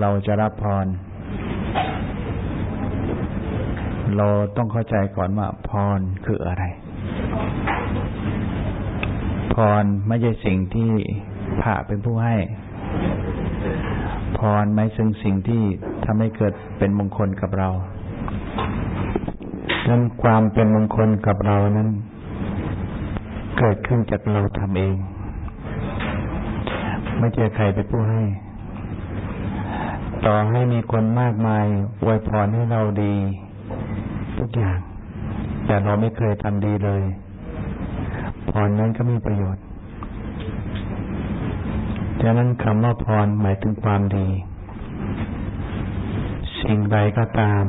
เราจะรับพร เราต้องเข้าใจก่อนว่าพรคืออะไร พรไม่ใช่สิ่งที่พระเป็นผู้ให้ พรไม่ซึ่งสิ่งที่ทำให้เกิดเป็นมงคลกับเรานั้นความเป็นมงคลกับเรานั้น เกิดขึ้นจากเราทำเอง ไม่เจอใครเป็นผู้ให้ ต่อให้มีคนมากมายอวยพรให้เราดี ทุกอย่าง แต่เราไม่เคยทำดีเลยพรนั้นก็มีประโยชน์ดังนั้นคำว่าพรหมายถึงความดี สิ่งใดก็ตาม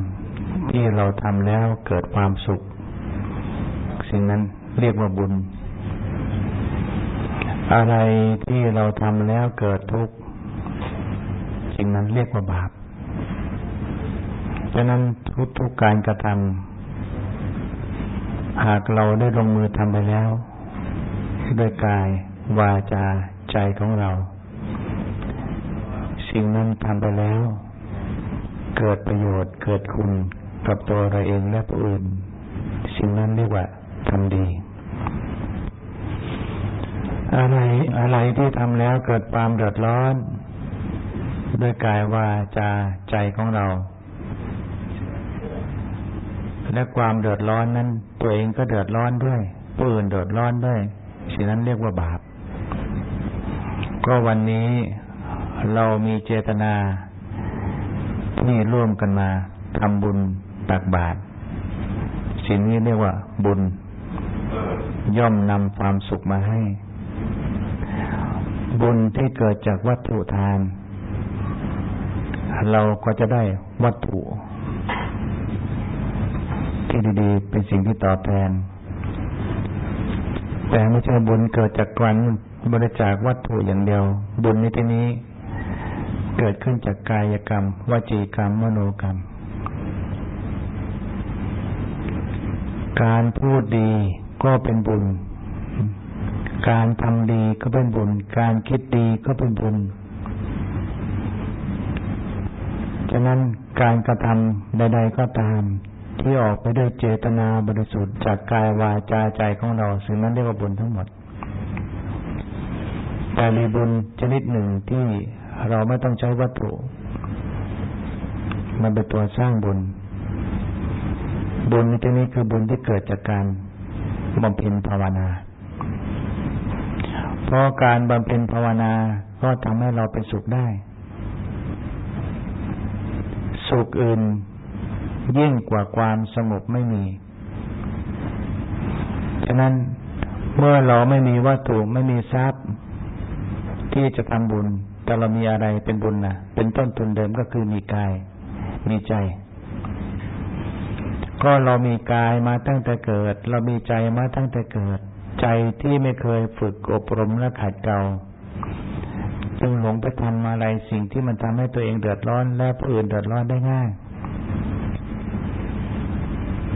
ที่เราทำแล้วเกิดความสุข สิ่งนั้นเรียกว่าบุญ อะไรที่เราทำแล้วเกิดทุกข์ นั้นเรียกว่าบาปฉะนั้นทุกทุกการกระทำหากเราได้ลงมือทำไปแล้วด้วยกาย วาจา ใจของเรา สิ่งนั้นทำไปแล้ว เกิดประโยชน์เกิดคุณกับตัวเราเองและผู้อื่น สิ่งนั้นเรียกว่าทำดี อะไรอะไรที่ทำแล้วเกิดความเดือดร้อน ด้วยกายวาจาใจของเรา และความเดือดร้อนนั้น ตัวเองก็เดือดร้อนด้วยผู้อื่นเดือดร้อนด้วยสิ่งนั้นเรียกว่าบาป ก็วันนี้เรามีเจตนาที่ร่วมกันมาทำบุญตักบาตรสิ่งนี้เรียกว่า บุญ ย่อมนำความสุขมาให้ บุญที่เกิดจากวัตถุทาน เราก็จะได้วัตถุ ที่ดีๆ เป็นสิ่งที่ตอบแทน แต่ไม่ใช่บุญเกิดจากการบริจาควัตถุอย่างเดียว บุญในที่นี้ เกิดขึ้นจากกายกรรมวจีกรรมมโนกรรม การพูดดีก็เป็นบุญ การทำดีก็เป็นบุญ การคิดดีก็เป็นบุญ ฉะนั้นการกระทำใด ๆ ก็ตาม ที่ออกไปด้วยเจตนาบริสุทธิ์จากกายวาจาใจของเราสิ่งนั้นเรียกว่าบุญทั้งหมด แต่มีบุญชนิดหนึ่งที่เราไม่ต้องใช้วัตถุ มันเป็นตัวสร้างบุญ บุญในที่นี้คือบุญที่เกิดจากการบำเพ็ญภาวนา เพราะการบำเพ็ญภาวนาก็ทำให้เราไปสุขได้ สุขอื่น ยิ่งกว่าความสงบไม่มีฉะนั้นเมื่อเราไม่มีวัตถุไม่มีทรัพย์ ที่จะทำบุญ แต่เรามีอะไรเป็นบุญนะเป็นต้นทุนเดิมก็คือมีกาย มีใจ ก็เรามีกายมาตั้งแต่เกิด เรามีใจมาตั้งแต่เกิด ใจที่ไม่เคยฝึกอบรมและขัดเกลา จึงหลงไปทำอะไรสิ่งที่มันทำให้ตัวเองเดือดร้อน และผู้อื่นเดือดร้อนได้ง่าย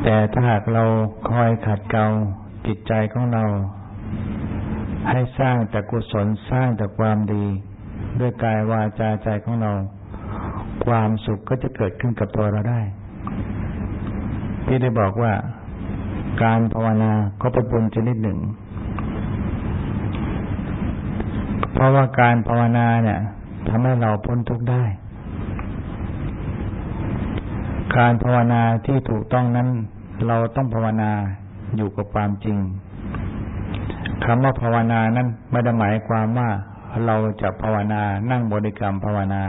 แต่ถ้าหากเราคอยขัดเกลาจิตใจของเรา ให้สร้างแต่กุศลสร้างแต่ความดี ด้วยกายวาจาใจของเรา ความสุขก็จะเกิดขึ้นกับตัวเราได้ ที่ได้บอกว่าการภาวนาก็เป็นบุญชนิดหนึ่ง เพราะว่าการภาวนาเนี่ยทำให้เราพ้นทุกข์ได้ การภาวนาที่ถูกต้องนั้น เราต้องภาวนาอยู่กับความจริงคำว่าภาวนานั้นไม่ได้หมายความว่าเราจะภาวนานั่งบริกรรมภาวนา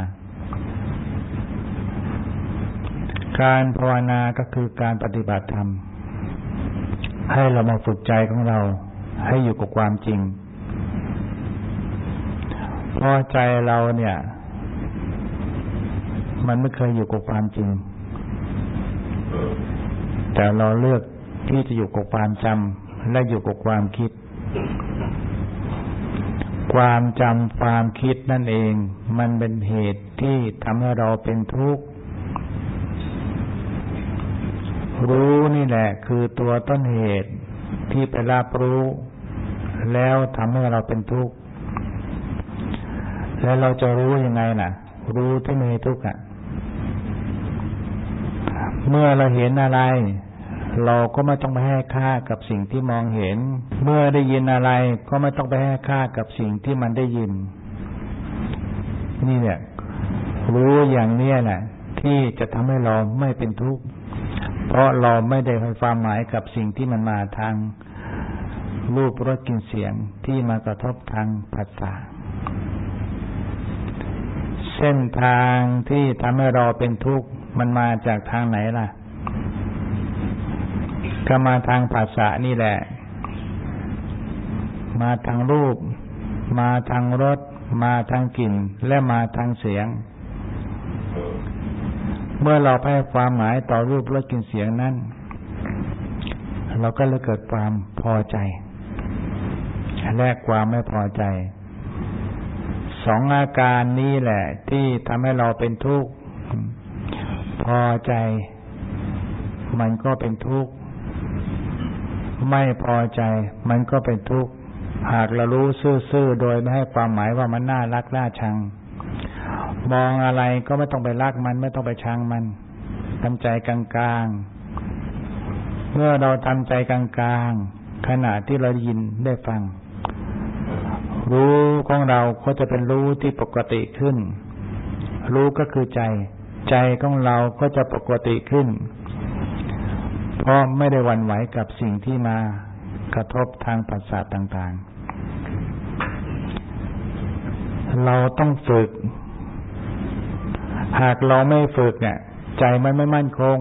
การภาวนาก็คือการปฏิบัติธรรม ให้เรามาฝึกใจของเราให้อยู่กับความจริง พราะใจเราเนี่ย มันไม่เคยอยู่กับความจริง แต่เราเลือกที่จะอยู่กับความจำและอยู่กับความคิด ความจำความคิดนั่นเอง มันเป็นเหตุที่ทำให้เราเป็นทุกข์รู้นี่แหละ คือตัวต้นเหตุที่ไปรับรู้ แล้วทำให้เราเป็นทุกข์ แล้วเราจะรู้ยังไงน่ะ รู้ที่มีทุกข์อะ เมื่อเราเห็นอะไร เราก็ไม่ต้องไปให้ค่ากับสิ่งที่มองเห็น เมื่อได้ยินอะไร ก็ไม่ต้องไปให้ค่ากับสิ่งที่มันได้ยิน นี่เนี่ยรู้อย่างเนี้ยแหละที่จะทำให้เราไม่เป็นทุกข์เพราะเราไม่ได้ให้ความหมายกับสิ่งที่มันมาทางรูปรสกลิ่นเสียงที่มากระทบทางภาษา เส้นทางที่ทำให้เราเป็นทุกข์มันมาจากทางไหนล่ะ ก็มาทางภาษานี่แหละ มาทางรูป มาทางรส มาทางกลิ่น และมาทางเสียง เมื่อเราให้ความหมายต่อรูปรสกลิ่นเสียงนั้น เราก็เลยเกิดความพอใจ และความไม่พอใจ สองอาการนี้แหละ ที่ทำให้เราเป็นทุกข์พอใจ มันก็เป็นทุกข์ไม่พอใจ มันก็เป็นทุกข์หากเรารู้ซื่อๆโดยไม่ให้ความหมายว่ามันน่ารักน่าชัง มองอะไรก็ไม่ต้องไปรักมันไม่ต้องไปชังมันทำใจกลางๆเมื่อเราทำใจกลางๆขณะที่เรายินได้ฟัง รู้ของเราก็จะเป็นรู้ที่ปกติขึ้น รู้ก็คือใจ ใจของเราก็จะปกติขึ้น เพราะไม่ได้วันไหวกับสิ่งที่มากระทบทางประสาทต่างๆ เราต้องฝึก หากเราไม่ฝึกเนี่ย ใจมันไม่มั่นคง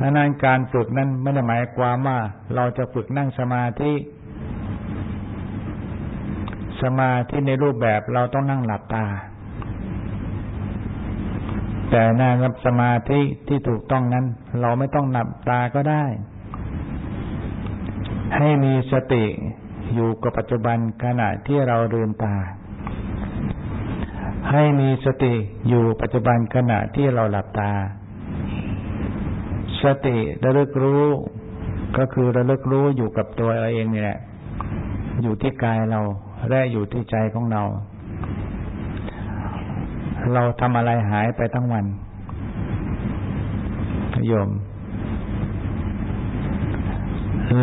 ดังนั้นการฝึกนั้นไม่ได้หมายความว่าเราจะฝึกนั่งสมาธิ สมาธิในรูปแบบเราต้องนั่งหลับตา แต่นั่งสมาธิที่ถูกต้องนั้น เราไม่ต้องหลับตาก็ได้ ให้มีสติอยู่กับปัจจุบันขณะที่เราลืมตา ให้มีสติอยู่ปัจจุบันขณะที่เราหลับตา สติระลึกรู้ก็คือระลึกรู้อยู่กับตัวเราเองนี่แหละอยู่ที่กายเรา และอยู่ที่ใจของเรา เราทำอะไรหายไปทั้งวันโยม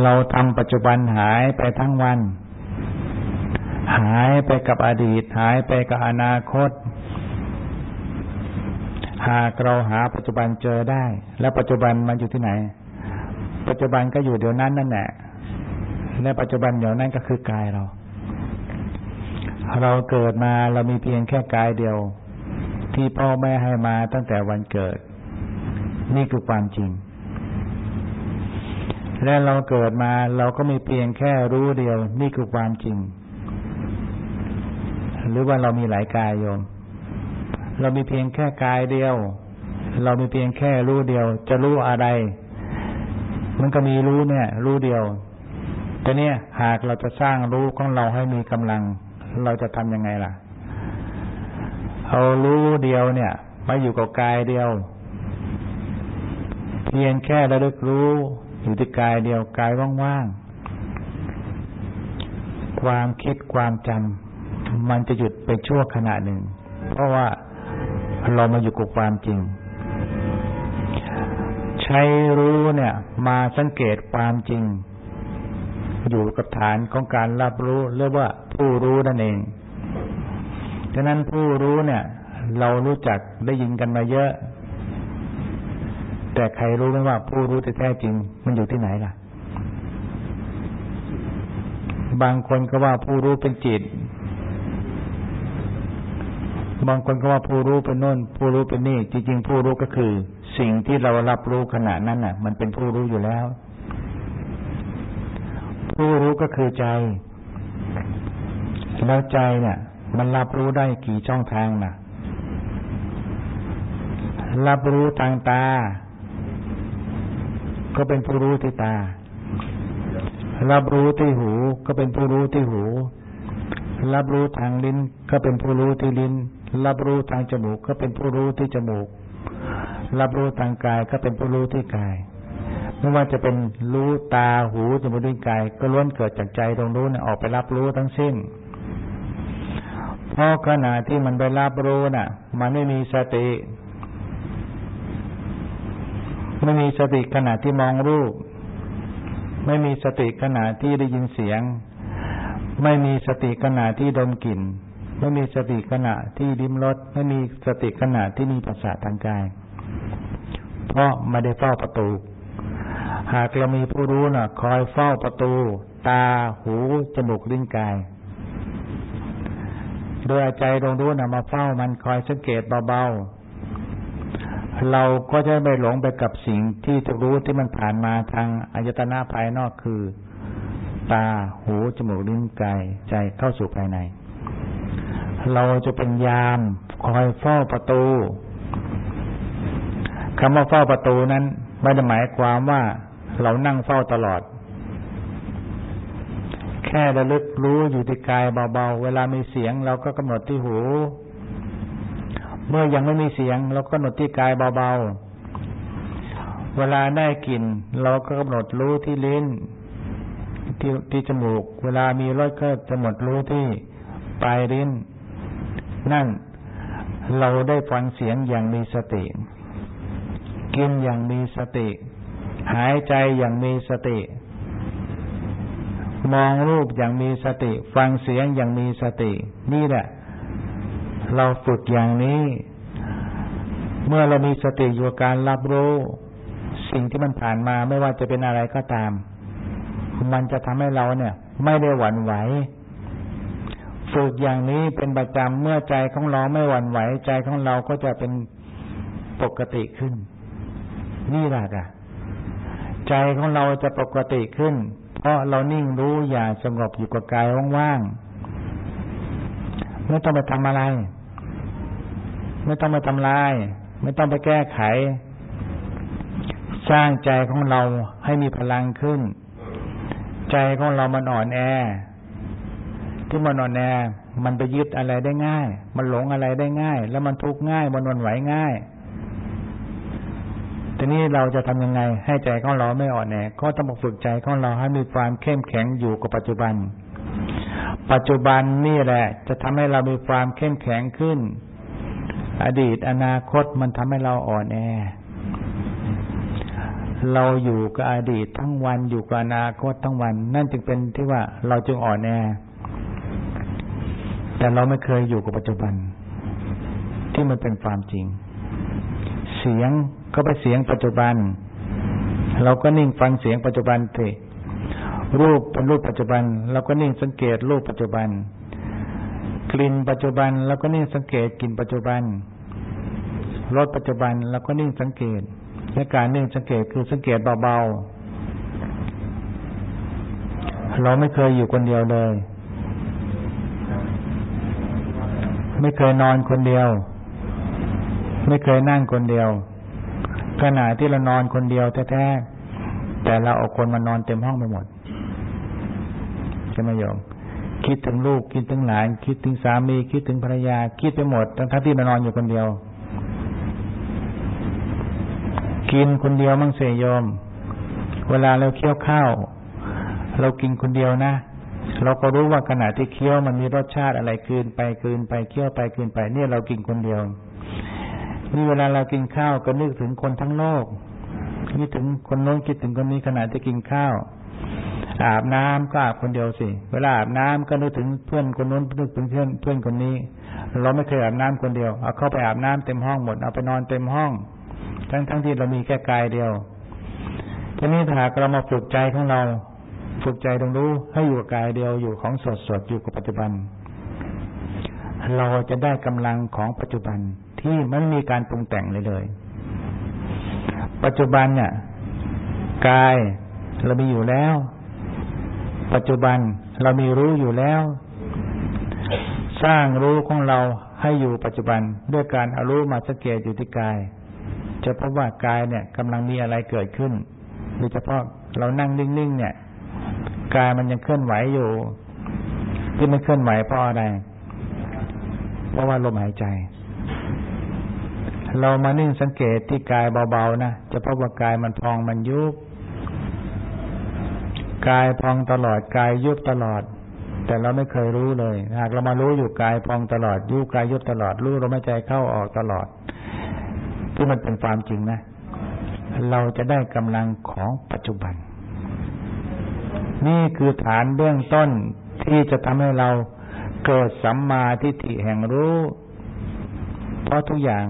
เราทำปัจจุบันหายไปทั้งวัน หายไปกับอดีต หายไปกับอนาคต หากเราหาปัจจุบันเจอได้ แล้วปัจจุบันมันอยู่ที่ไหน ปัจจุบันก็อยู่เดี๋ยวนั้นนั่นแหละและปัจจุบันเดี๋ยวนั้นก็คือกายเรา เราเกิดมาเรามีเพียงแค่กายเดียว ที่พ่อแม่ให้มาตั้งแต่วันเกิด นี่คือความจริง และเราเกิดมาเราก็มีเพียงแค่รู้เดียว นี่คือความจริง หรือว่าเรามีหลายกายโยม เรามีเพียงแค่กายเดียว เรามีเพียงแค่รู้เดียว จะรู้อะไร มันก็มีรู้เนี่ย รู้เดียวแต่เนี่ยหากเราจะสร้างรู้ของเราให้มีกำลัง เราจะทำยังไงล่ะ เอารู้เดียวเนี่ยมาอยู่กับกายเดียว เพียงแค่ระลึกรู้อยู่ที่กายเดียวกายว่างๆ ความคิดความจำมันจะหยุดไปชั่วขณะหนึ่ง เพราะว่าเรามาอยู่กับความจริง ใช้รู้เนี่ย มาสังเกตความจริง อยู่กับฐานของการรับรู้เรียกว่า ผู้รู้นั่นเองฉะนั้นผู้รู้เนี่ย เรารู้จักได้ยินกันมาเยอะ แต่ใครรู้ไหมว่าผู้รู้แท้จริง มันอยู่ที่ไหนล่ะ บางคนก็ว่าผู้รู้เป็นจิต บางคนก็ว่าผู้รู้เป็นโน่น ผู้รู้เป็นนี่ จริง ๆ ผู้รู้ก็คือ สิ่งที่เรารับรู้ขณะนั้นน่ะ มันเป็นผู้รู้อยู่แล้ว ผู้รู้ก็คือใจ แล้วใจเนี่ย มันรับรู้ได้กี่ช่องทางนะรับรู้ทางตา ก็เป็นผู้รู้ที่ตา รับรู้ที่หู ก็เป็นผู้รู้ที่หู รับรู้ทางลิ้น ก็เป็นผู้รู้ที่ลิ้น รับรู้ทางจมูก ก็เป็นผู้รู้ที่จมูก รับรู้ทางกายก็เป็นผู้รู้ที่กายไม่ว่าจะเป็นรู้ตาหูจมูกลิ้นกาย ก็ล้วนเกิดจากใจตรงรู้เนี่ยออกไปรับรู้ทั้งสิ้น ราะขณะที่มันไปรับรู้น่ะ มันไม่มีสติไม่มีสติขณะที่มองรูป ไม่มีสติขณะที่ได้ยินเสียง ไม่มีสติขณะที่ดมกลิ่น ไม่มีสติขณะที่ดิ้มรสไม่มีสติขณะที่มีภาษาทางกาย เพราะไม่ได้เฝ้าประตู หากเรามีผู้รู้น่ะ คอยเฝ้าประตู ตาหูจมูกลิ้นกาย โดยใจดวงรู้นะมาเฝ้ามันคอยสังเกตเบาๆ เราก็จะไม่หลงไปกับสิ่งที่จะรู้ที่มันผ่านมาทางอายตนะภายนอกคือ ตา หู จมูก ลิ้น กาย ใจเข้าสู่ภายใน เราจะเป็นยามคอยเฝ้าประตูคำว่าเฝ้าประตูนั้น ไม่ได้หมายความว่าเรานั่งเฝ้าตลอด แค่ระลึกรู้อยู่ที่กายเบาๆ เวลามีเสียงเราก็กำหนดที่หู เมื่อยังไม่มีเสียง เราก็กำหนดที่กายเบาๆ เวลาได้กลิ่นเราก็กำหนดรู้ที่ลิ้น ที่ที่จมูก เวลามีรสก็กำหนดรู้ที่ปลายลิ้น นั่นเราได้ฟังเสียงอย่างมีสติ กินอย่างมีสติ หายใจอย่างมีสติ มองรูปอย่างมีสติ ฟังเสียงอย่างมีสติ นี่แหละ เราฝึกอย่างนี้ เมื่อเรามีสติอยู่การรับรู้ สิ่งที่มันผ่านมาไม่ว่าจะเป็นอะไรก็ตาม มันจะทำให้เราเนี่ย ไม่ได้หวั่นไหวฝึกอย่างนี้เป็นประจำเมื่อใจของเราไม่หวั่นไหวใจของเราก็จะเป็นปกติขึ้น นี่แหละอะใจของเราจะปกติขึ้น ราะเรานิ่งรู้อย่างสงบอยู่กับกายว่างๆไม่ต้องไปทำอะไร ไม่ต้องไปทำลาย ไม่ต้องไปแก้ไข สร้างใจของเราให้มีพลังขึ้น ใจของเรามันอ่อนแอ ที่มันอ่อนแอ มันไปยึดอะไรได้ง่าย มันหลงอะไรได้ง่าย แล้วมันทุกข์ง่าย มันวนไหวง่าย ทีนี้เราจะทำยังไง ให้ใจของเราไม่อ่อนแอก็ต้องฝึกใจของเราให้มีความเข้มแข็งอยู่กับปัจจุบัน ปัจจุบันนี่แหละ จะทำให้เรามีความเข้มแข็งขึ้น อดีตอนาคตมันทำให้เราอ่อนแอ เราอยู่กับอดีตทั้งวันอยู่กับอนาคตทั้งวัน นั่นจึงเป็นที่ว่าเราจึงอ่อนแอ แต่เราไม่เคยอยู่กับปัจจุบัน ที่มันเป็นความจริง เสียง ก็ไปเสียงปัจจุบัน เราก็นิ่งฟังเสียงปัจจุบันเถรูปเป็นรูปปัจจุบัน เราก็นิ่งสังเกตรูปปัจจุบัน กลิ่นปัจจุบันเราก็นิ่งสังเกตกลิ่นปัจจุบันรสปัจจุบันเราก็นิ่งสังเกตและการนิ่งสังเกตคือสังเกตเบาๆเราไม่เคยอยู่คนเดียวเลย ไม่เคยนอนคนเดียว ไม่เคยนั่งคนเดียว ขณะที่เรานอนคนเดียวแท้ๆแต่เราเอาคนมานอนเต็มห้องไปหมดใช่ไหมโยม คิดถึงลูกคิดถึงหลาน คิดถึงสามี คิดถึงภรรยา คิดไปหมดทั้งที่เรานอนอยู่คนเดียว กินคนเดียวมั่งเสยโยม เวลาเราเคี้ยวข้าวเรากินคนเดียวนะเราก็รู้ว่าขณะที่เคี้ยวมันมีรสชาติอะไรคืนไปคืนไปเคี้ยวไปคืนไป เนี่ยเรากินคนเดียว นี่เวลาเรากินข้าวก็นึกถึงคนทั้งโลกคิดถึงคนโน้นคิดถึงคนนี้ขณะที่กินข้าว อาบน้ำก็อาบคนเดียวสิ เวลาอาบน้ำก็นึกถึงเพื่อนคนโน้นนึกถึงเพื่อนเพื่อนคนนี้ เราไม่เคยอาบน้ำคนเดียวเอาเข้าไปอาบน้ำเต็มห้องหมดเอาไปนอนเต็มห้อง ทั้งทั้งที่เรามีแค่กายเดียวทีนี้ถ้าเรามาฝึกใจของเรา ฝึกใจตรงรู้ให้อยู่กับกายเดียวอยู่ของสดสดอยู่กับปัจจุบัน เราจะได้กำลังของปัจจุบัน ที่มันมีการปรุงแต่งเลยเลย ปัจจุบันเนี่ยกายเรามีอยู่แล้ว ปัจจุบันเรามีรู้อยู่แล้ว สร้างรู้ของเราให้อยู่ปัจจุบันด้วยการอารู้มาสังเกตอยู่ที่กาย จะพบว่ากายเนี่ยกำลังมีอะไรเกิดขึ้นโดยเฉพาะเรานั่งนิ่งๆเนี่ยกายมันยังเคลื่อนไหวอยู่ ที่มันเคลื่อนไหวเพราะอะไร เพราะว่าลมหายใจ เรามานิ่งสังเกตที่กายเบาๆนะจะพบว่ากายมันพองมันยุบกายพองตลอดกายยุบตลอด แต่เราไม่เคยรู้เลย หากเรามารู้อยู่กายพองตลอดยู่กายยุบตลอดรู้ลมหายใจเข้าออกตลอด ที่มันเป็นความจริงนะ เราจะได้กำลังของปัจจุบัน นี่คือฐานเบื้องต้นที่จะทำให้เราเกิดสัมมาทิฏฐิแห่งรู้ เพราะทุกอย่าง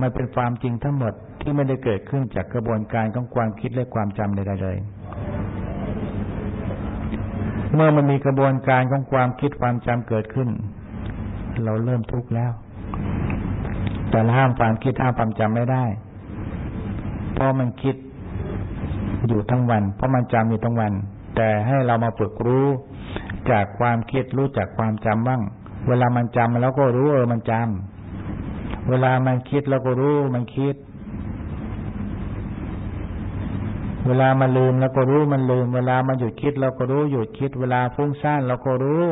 มันเป็นความจริงทั้งหมดที่ไม่ได้เกิดขึ้นจากกระบวนการของความคิดและความจำใดๆเลย เมื่อมันมีกระบวนการของความคิดความจำเกิดขึ้น เราเริ่มทุกข์แล้ว แต่ห้ามความคิดห้ามความจำไม่ได้ เพราะมันคิดอยู่ทั้งวัน เพราะมันจำอยู่ทั้งวัน แต่ให้เรามาฝึกรู้จากความคิดรู้จากความจำบ้าง เวลามันจำแล้วก็รู้เออมันจำ เวลามันคิดเราก็รู้มันคิด เวลามันลืมเราก็รู้มันลืม เวลามันหยุดคิดเราก็รู้หยุดคิด เวลาฟุ้งซ่านเราก็รู้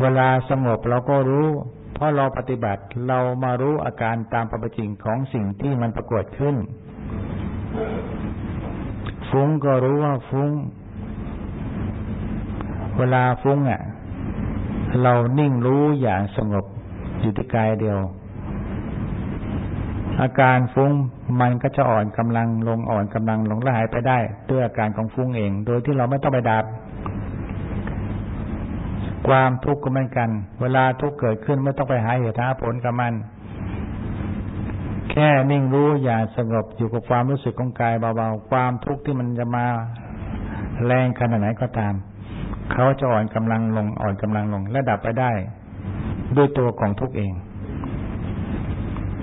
เวลาสงบเราก็รู้ เพราะเราปฏิบัติเรามารู้อาการตามปฏิจริงของสิ่งที่มันปรากฏขึ้น ฟุ้งก็รู้ว่าฟุ้ง เวลาฟุ้งอะ เรานิ่งรู้อย่างสงบอยู่ที่กายเดียว อาการฟุ้งมันก็จะอ่อนกำลังลงอ่อนกำลังลงและหายไปได้ด้วยอาการของฟุ้งเอง โดยที่เราไม่ต้องไปดับความทุกข์ก็เหมือนกัน เวลาทุกข์เกิดขึ้นไม่ต้องไปหาเหตุหาผลกับมัน แค่นิ่งรู้อย่าสงบอยู่กับความรู้สึกของกายเบาๆ ความทุกข์ที่มันจะมาแรงขนาดไหนก็ตาม เขาจะอ่อนกำลังลงอ่อนกำลังลงและดับไปได้ ด้วยตัวของทุกข์เอง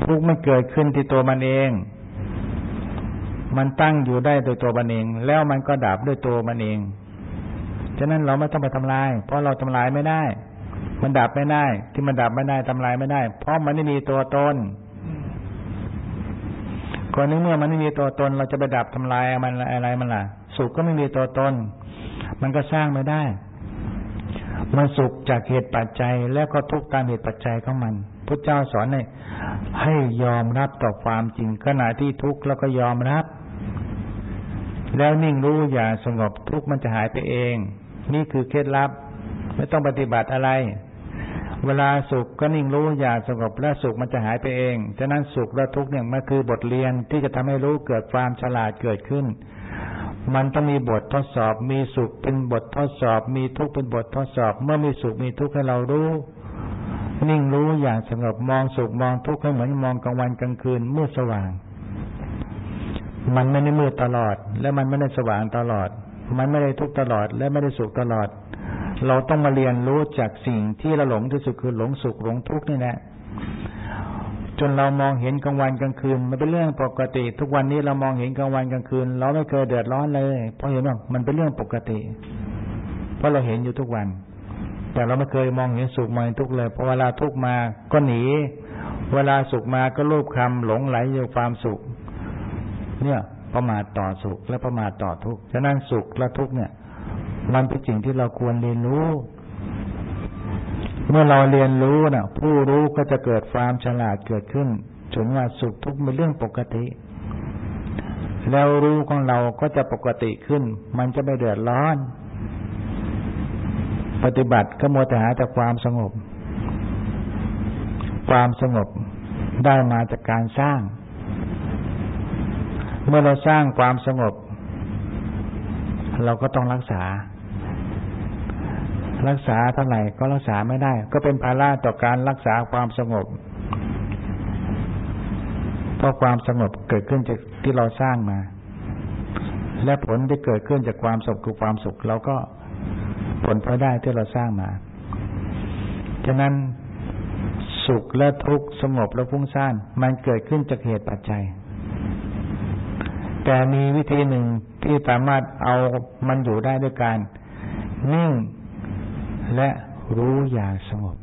ทุกไม่เกิดขึ้นที่ตัวมันเอง มันตั้งอยู่ได้โดยตัวมันเอง แล้วมันก็ดับด้วยตัวมันเอง ฉะนั้นเราไม่ต้องไปทำลาย เพราะเราทำลายไม่ได้ มันดับไม่ได้ ที่มันดับไม่ได้ทำลายไม่ได้ เพราะมันไม่มีตัวตนก่อนนี้เมื่อมันไม่มีตัวตน เราจะไปดับทำลายมันอะไรมันล่ะ สุขก็ไม่มีตัวตน มันก็สร้างไม่ได้ มันสุขจากเหตุปัจจัย แล้วก็ทุกข์ตามเหตุปัจจัยของมัน พระเจ้าสอนให้ให้ยอมรับต่อความจริงขณะที่ทุกข์แล้วก็ยอมรับ แล้วนิ่งรู้อย่าสงบทุกข์มันจะหายไปเอง นี่คือเคล็ดลับ ไม่ต้องปฏิบัติอะไร เวลาสุขก็นิ่งรู้อย่าสงบและสุขมันจะหายไปเองฉะนั้นสุขและทุกข์เนี่ยมันคือบทเรียนที่จะทำให้รู้เกิดความฉลาดเกิดขึ้นมันต้องมีบททดสอบ มีสุขเป็นบททดสอบ มีทุกข์เป็นบททดสอบ เมื่อมีสุขมีทุกข์ให้เรารู้ นิ่งรู้อย่างสงบมองสุขมองทุกข์ให้เหมือนมองกลางวันกลางคืนมืดสว่าง มันไม่ได้มืดตลอด และมันไม่ได้สว่างตลอด มันไม่ได้ทุกข์ตลอด และไม่ได้สุขตลอด เราต้องมาเรียนรู้จากสิ่งที่เราหลงที่สุดคือหลงสุขหลงทุกข์นี่แหละจนเรามองเห็นกลางวันกลางคืน มันเป็นเรื่องปกติ ทุกวันนี้เรามองเห็นกลางวันกลางคืน เราไม่เคยเดือดร้อนเลย เพราะเห็นว่ามันเป็นเรื่องปกติ เพราะเราเห็นอยู่ทุกวัน แต่เราไม่เคยมองเห็นสุขมาทุกเลยพอเวลาทุกมาก็หนี เวลาสุขมาก็รูปคำหลงไหลอยู่ความสุข เนี่ยประมาทต่อสุขและประมาทต่อทุกข์ฉะนั้นสุขและทุกข์เนี่ยมันเป็นสิ่งที่เราควรเรียนรู้ เมื่อเราเรียนรู้น่ะ ผู้รู้ก็จะเกิดความฉลาดเกิดขึ้นถึงว่าสุขทุกข์เป็นเรื่องปกติ แล้วรู้ของเราก็จะปกติขึ้น มันจะไม่เดือดร้อน ปฏิบัติก็มัวแต่หาแต่ความสงบ ความสงบได้มาจากการสร้าง เมื่อเราสร้างความสงบ เราก็ต้องรักษา รักษาเท่าไหร่ก็รักษาไม่ได้ ก็เป็นภาระต่อการรักษาความสงบเพราะความสงบเกิดขึ้นจากที่เราสร้างมา และผลที่เกิดขึ้นจากความสุขคือความสุขเราก็ ผลพลอยได้ที่เราสร้างมา ฉะนั้นสุขและทุกข์สงบและฟุ้งซ่านมันเกิดขึ้นจากเหตุปัจจัย แต่มีวิธีหนึ่งที่สามารถเอามันอยู่ได้ด้วยการ นิ่งและรู้อย่างสงบ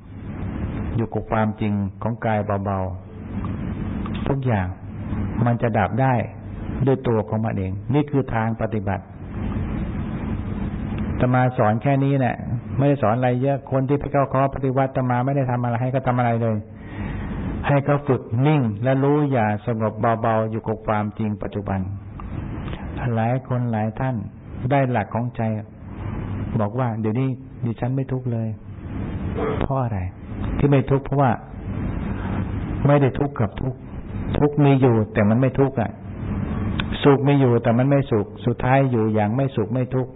อยู่กับความจริงของกายเบาๆ ทุกอย่างมันจะดับได้ด้วยตัวของมันเอง นี่คือทางปฏิบัติ ตมาสอนแค่นี้เนะี่ยไม่ได้สอนอะไรเยอะคนที่ไปเข้าคอปฏิวัติตมาไม่ได้ทำอะไรให้ก็ทำอะไรเลย ให้เขาฝึกนิ่ง และรู้อย่าสงบเบาๆอยู่กับความจริงปัจจุบันหลายคนหลายท่านได้หลักของใจ บอกว่า เดี๋ยวนี้ดิฉันไม่ทุกข์เลยเพราะอะไร ที่ไม่ทุกข์เพราะว่า ไม่ได้ทุกข์กับทุกข์ทุกข์มีอยู่ แต่มันไม่ทุกข์อะสุขมีอยู่แต่มันไม่สุข สุดท้ายอยู่อย่างไม่สุขไม่ทุกข์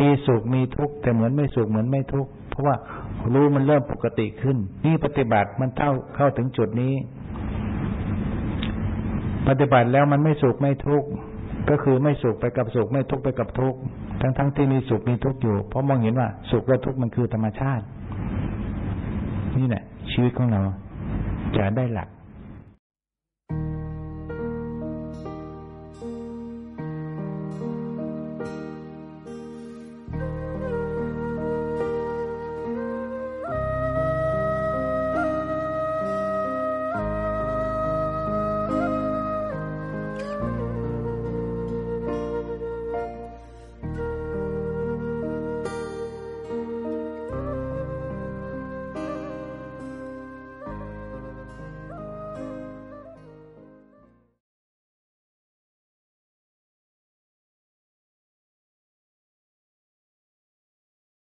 มีสุขมีทุกข์แต่เหมือนไม่สุขเหมือนไม่ทุกข์เพราะว่ารู้มันเริ่มปกติขึ้น นี่ปฏิบัติมันเท่าเข้าถึงจุดนี้ ปฏิบัติแล้วมันไม่สุขไม่ทุกข์ก็คือไม่สุขไปกับสุขไม่ทุกข์ไปกับทุกข์ทั้งทั้งๆที่มีสุขมีทุกข์อยู่ เพราะมองเห็นว่า สุขและทุกข์มันคือธรรมชาติ นี่แหละชีวิตของเราจะได้หลัก